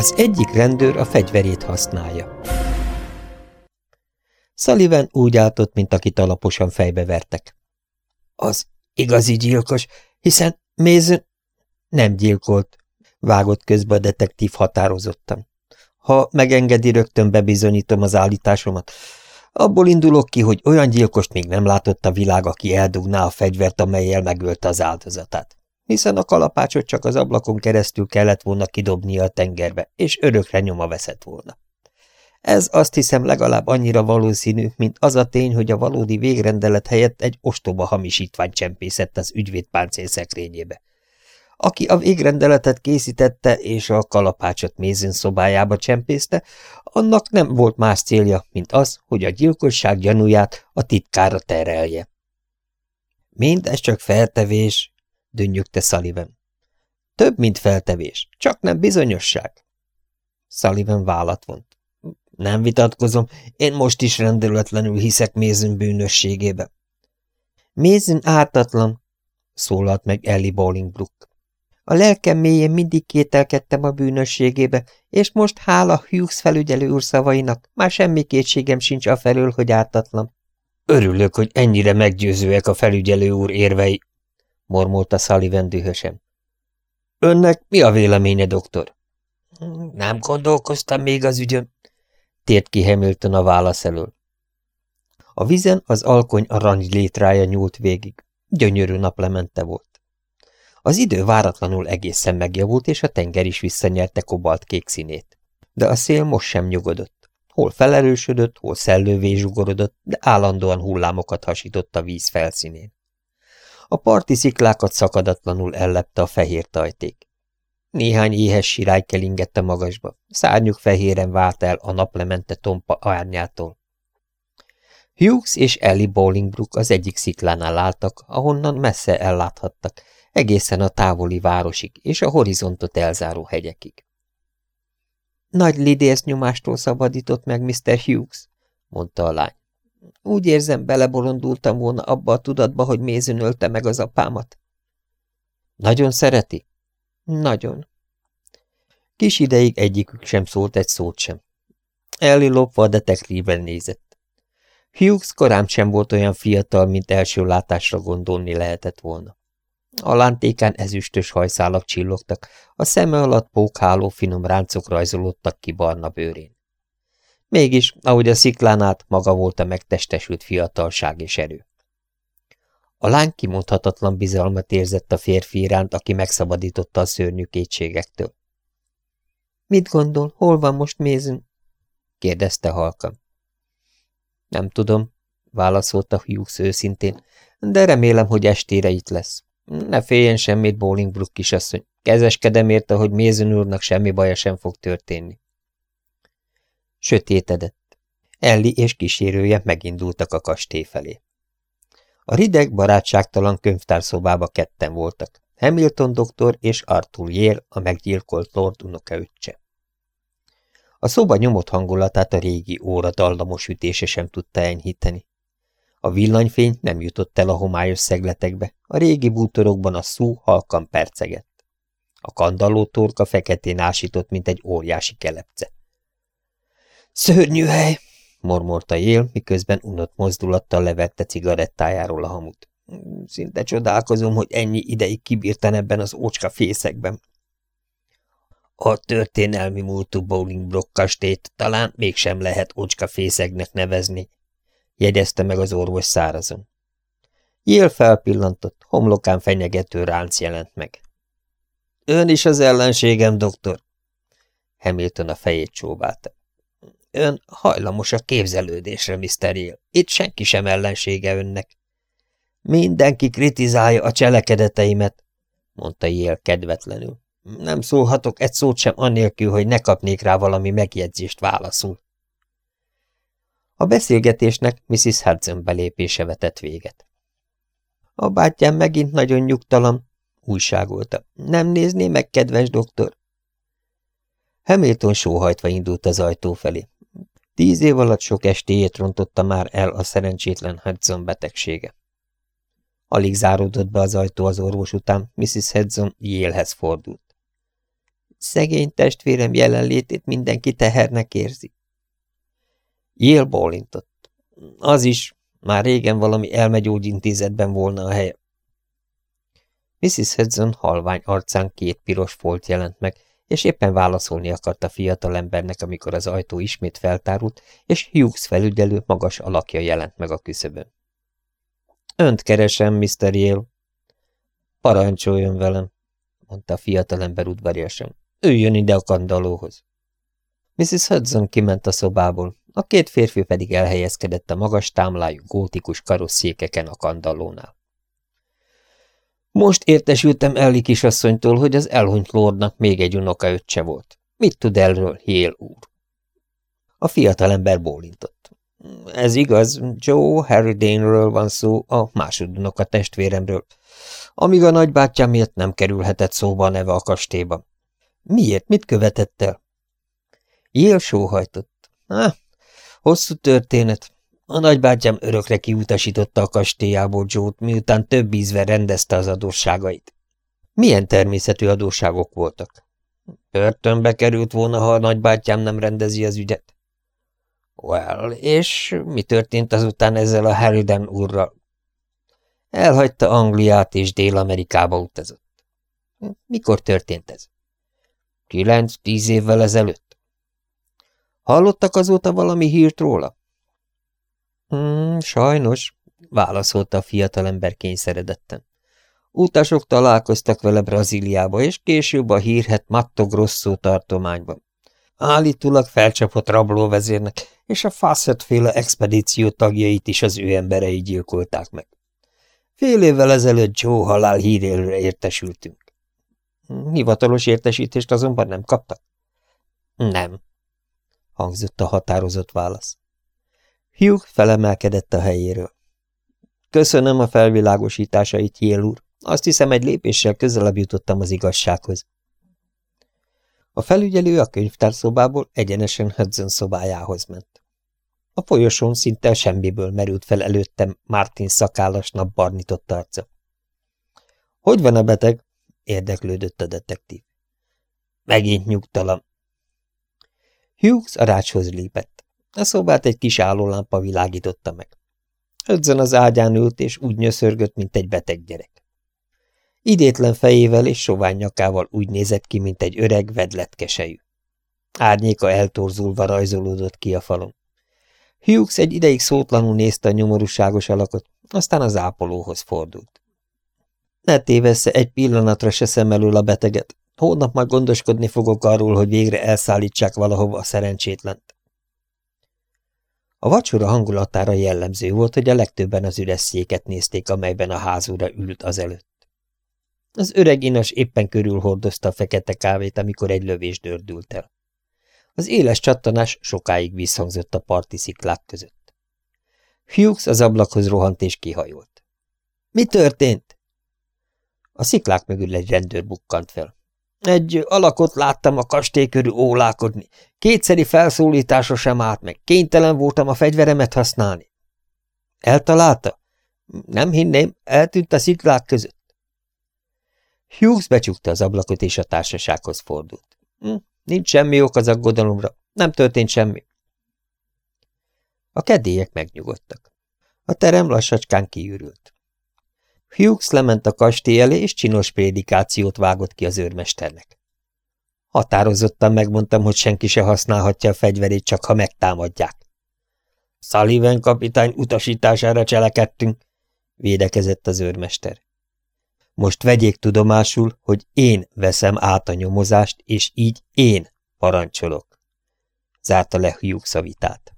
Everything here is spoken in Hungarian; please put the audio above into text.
Az egyik rendőr a fegyverét használja. Sullivan úgy álltott, mint akit alaposan fejbe vertek. Az igazi gyilkos, hiszen Mason nem gyilkolt, vágott közbe a detektív határozottan. Ha megengedi, rögtön bebizonyítom az állításomat. Abból indulok ki, hogy olyan gyilkost még nem látott a világ, aki eldugná a fegyvert, amelyel megölte az áldozatát. Hiszen a kalapácsot csak az ablakon keresztül kellett volna kidobnia a tengerbe, és örökre nyoma veszett volna. Ez azt hiszem legalább annyira valószínű, mint az a tény, hogy a valódi végrendelet helyett egy ostoba hamisítvány csempészett az ügyvéd páncél szekrényébe. Aki a végrendeletet készítette és a kalapácsot mézön szobájába csempészte, annak nem volt más célja, mint az, hogy a gyilkosság gyanúját a titkára terelje. Mindez csak feltevés, dünnyögte Sullivan. Több, mint feltevés, csak nem bizonyosság. Sullivan vállat vont. Nem vitatkozom, én most is rendelőtlenül hiszek Mézün bűnösségébe. Mézün ártatlan, szólalt meg Ellie Bolingbrook. A lelkem mélyén mindig kételkedtem a bűnösségébe, és most hála Hughes felügyelő úr szavainak már semmi kétségem sincs a felől, hogy ártatlan. Örülök, hogy ennyire meggyőzőek a felügyelő úr érvei, mormolta Sullivan dühösen. Önnek mi a véleménye, doktor? Nem gondolkoztam még az ügyön, tért ki Hamilton a válasz elől. A vizen az alkony arany létrája nyúlt végig. Gyönyörű naplemente volt. Az idő váratlanul egészen megjavult, és a tenger is visszanyerte kobalt kék színét. De a szél most sem nyugodott. Hol felerősödött, hol szellővé zsugorodott, de állandóan hullámokat hasított a víz felszínén. A parti sziklákat szakadatlanul ellepte a fehér tajték. Néhány éhes sirály kelingett a magasba, szárnyuk fehéren vált el a naplemente tompa árnyától. Hughes és Ellie Bolingbrook az egyik sziklánál álltak, ahonnan messze elláthattak, egészen a távoli városig és a horizontot elzáró hegyekig. Nagy lidész nyomástól szabadított meg Mr. Hughes, mondta a lány. Úgy érzem, belebolondultam volna abba a tudatba, hogy mézön ölte meg az apámat. Nagyon szereti? Nagyon. Kis ideig egyikük sem szólt egy szót sem. Ellie lopva a detektívben nézett. Hughes korán sem volt olyan fiatal, mint első látásra gondolni lehetett volna. A lántékán ezüstös hajszálak csillogtak, a szeme alatt pókháló finom ráncok rajzolódtak ki barna bőrén. Mégis, ahogy a sziklán át, maga volt a megtestesült fiatalság és erő. A lány kimondhatatlan bizalmat érzett a férfi iránt, aki megszabadította a szörnyű kétségektől. – Mit gondol, hol van most Mézün? – kérdezte halkan. – Nem tudom – válaszolta Hughes őszintén, de remélem, hogy estére itt lesz. Ne féljen semmit, Bolingbrook kisasszony. Kezeskedem érte, hogy Mézön úrnak semmi baja sem fog történni. Sötétedett. Elli és kísérője megindultak a kastély felé. A rideg, barátságtalan könyvtárszobába ketten voltak. Hamilton doktor és Arthur Yale, a meggyilkolt lord unokaöccse. A szoba nyomott hangulatát a régi óra dallamos ütése sem tudta enyhíteni. A villanyfény nem jutott el a homályos szegletekbe, a régi bútorokban a szú halkan percegett. A kandalló torka feketén ásított, mint egy óriási kelepce. Szörnyű hely, mormorta Jél, miközben unott mozdulattal levette cigarettájáról a hamut. Szinte csodálkozom, hogy ennyi ideig kibírtan ebben az ócska fészekben. A történelmi múltú Bowling kastélyt talán mégsem lehet ócska fészegnek nevezni, jegyezte meg az orvos szárazon. Jél felpillantott, homlokán fenyegető ránc jelent meg. Ön is az ellenségem, doktor. Hamilton a fejét csóválta. Ön hajlamos a képzelődésre, Mr. Yale. Itt senki sem ellensége önnek. Mindenki kritizálja a cselekedeteimet, mondta Yale kedvetlenül. Nem szólhatok egy szót sem annélkül, hogy ne kapnék rá valami megjegyzést válaszul. A beszélgetésnek Mrs. Hudson belépése vetett véget. A bátyám megint nagyon nyugtalan, újságolta. Nem nézné meg, kedves doktor? Hamilton sóhajtva indult az ajtó felé. Tíz év alatt sok estéjét rontotta már el a szerencsétlen Hudson betegsége. Alig záródott be az ajtó az orvos után, Mrs. Hudson Yalehez fordult. Szegény testvérem jelenlétét mindenki tehernek érzi. Jél bólintott. Az is, már régen valami elmegyógyintézetben volna a helye. Mrs. Hudson halvány arcán két piros folt jelent meg, és éppen válaszolni akart a fiatalembernek, amikor az ajtó ismét feltárult, és Hughes felügyelő magas alakja jelent meg a küszöbön. Önt keresem, Mr. Yale. Parancsoljon velem, mondta a fiatalember udvariasan. Üljön ide a kandalóhoz. Mrs. Hudson kiment a szobából, a két férfi pedig elhelyezkedett a magas támlájú gótikus karosszékeken a kandallónál. Most értesültem Elli kisasszonytól, hogy az elhunyt lordnak még egy unoka öccse volt. Mit tud erről, Hél úr? A fiatalember bólintott. Ez igaz, Joe Harrydane-ről van szó, a másodunoka testvéremről, amíg a nagybátyám miatt nem kerülhetett szóba a neve a kastélyban. Miért? Mit követett el? Jél sóhajtott. Há, hosszú történet. A nagybátyám örökre kiutasította a kastélyából Joe-t, miután több ízvel rendezte az adósságait. Milyen természetű adósságok voltak? Börtönbe került volna, ha a nagybátyám nem rendezi az ügyet. Well, és mi történt azután ezzel a Harridan úrral? Elhagyta Angliát és Dél-Amerikába utazott. Mikor történt ez? Kilenc-tíz évvel ezelőtt. Hallottak azóta valami hírt róla? Hmm, sajnos, válaszolta a fiatalember kényszeredetten. Utasok találkoztak vele Brazíliába, és később a hírhet Matto Grosso tartományban. Állítólag felcsapott rablóvezérnek, és a Fawcett féle expedíció tagjait is az ő emberei gyilkolták meg. Fél évvel ezelőtt Joe halál híréről értesültünk. Hivatalos értesítést azonban nem kaptak? Nem, hangzott a határozott válasz. Hugh felemelkedett a helyéről. Köszönöm a felvilágosításait, Jél úr. Azt hiszem, egy lépéssel közelebb jutottam az igazsághoz. A felügyelő a könyvtárszobából egyenesen Hudson szobájához ment. A folyosón szinte semmiből merült fel előttem Martin szakállas napbarnitott arca. – Hogy van a beteg? – érdeklődött a detektív. – Megint nyugtalan. Hughes a rácshoz lépett. A szobát egy kis állólámpa világította meg. Hudson az ágyán ült, és úgy nyöszörgött, mint egy beteg gyerek. Idétlen fejével és sovány nyakával úgy nézett ki, mint egy öreg, vedlet kesejű. Árnyéka eltorzulva rajzolódott ki a falon. Hughes egy ideig szótlanul nézte a nyomorúságos alakot, aztán az ápolóhoz fordult. Ne tévessze egy pillanatra se szem elől a beteget. Hónap majd gondoskodni fogok arról, hogy végre elszállítsák valahova a szerencsétlent. A vacsora hangulatára jellemző volt, hogy a legtöbben az üres széket nézték, amelyben a házúra ült azelőtt. Az öreg inas éppen körülhordozta a fekete kávét, amikor egy lövés dördült el. Az éles csattanás sokáig visszhangzott a parti sziklák között. Hughes az ablakhoz rohant és kihajolt. – Mi történt? A sziklák mögül egy rendőr bukkant fel. Egy alakot láttam a kastély körül ólákodni. Kétszeri felszólítása sem állt meg. Kénytelen voltam a fegyveremet használni. Eltalálta? Nem hinném, eltűnt a sziklák között. Hughes becsukta az ablakot, és a társasághoz fordult. Hm, nincs semmi ok az aggodalomra, nem történt semmi. A kedélyek megnyugodtak. A terem lassacskán kiürült. Hughes lement a kastély elé, és csinos prédikációt vágott ki az őrmesternek. Határozottan megmondtam, hogy senki se használhatja a fegyverét, csak ha megtámadják. Sullivan kapitány utasítására cselekedtünk, védekezett az őrmester. Most vegyék tudomásul, hogy én veszem át a nyomozást, és így én parancsolok. Zárta le Hughes a vitát.